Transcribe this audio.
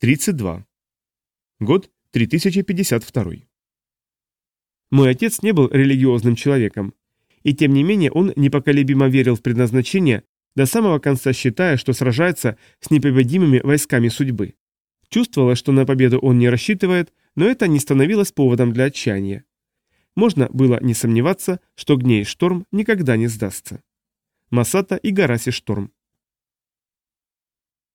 32. Год 3052. Мой отец не был религиозным человеком, и тем не менее он непоколебимо верил в предназначение, до самого конца считая, что сражается с непобедимыми войсками судьбы. Чувствовалось, что на победу он не рассчитывает, но это не становилось поводом для отчаяния. Можно было не сомневаться, что Гней Шторм никогда не сдастся. Масата и Гараси Шторм.